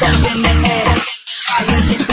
Are you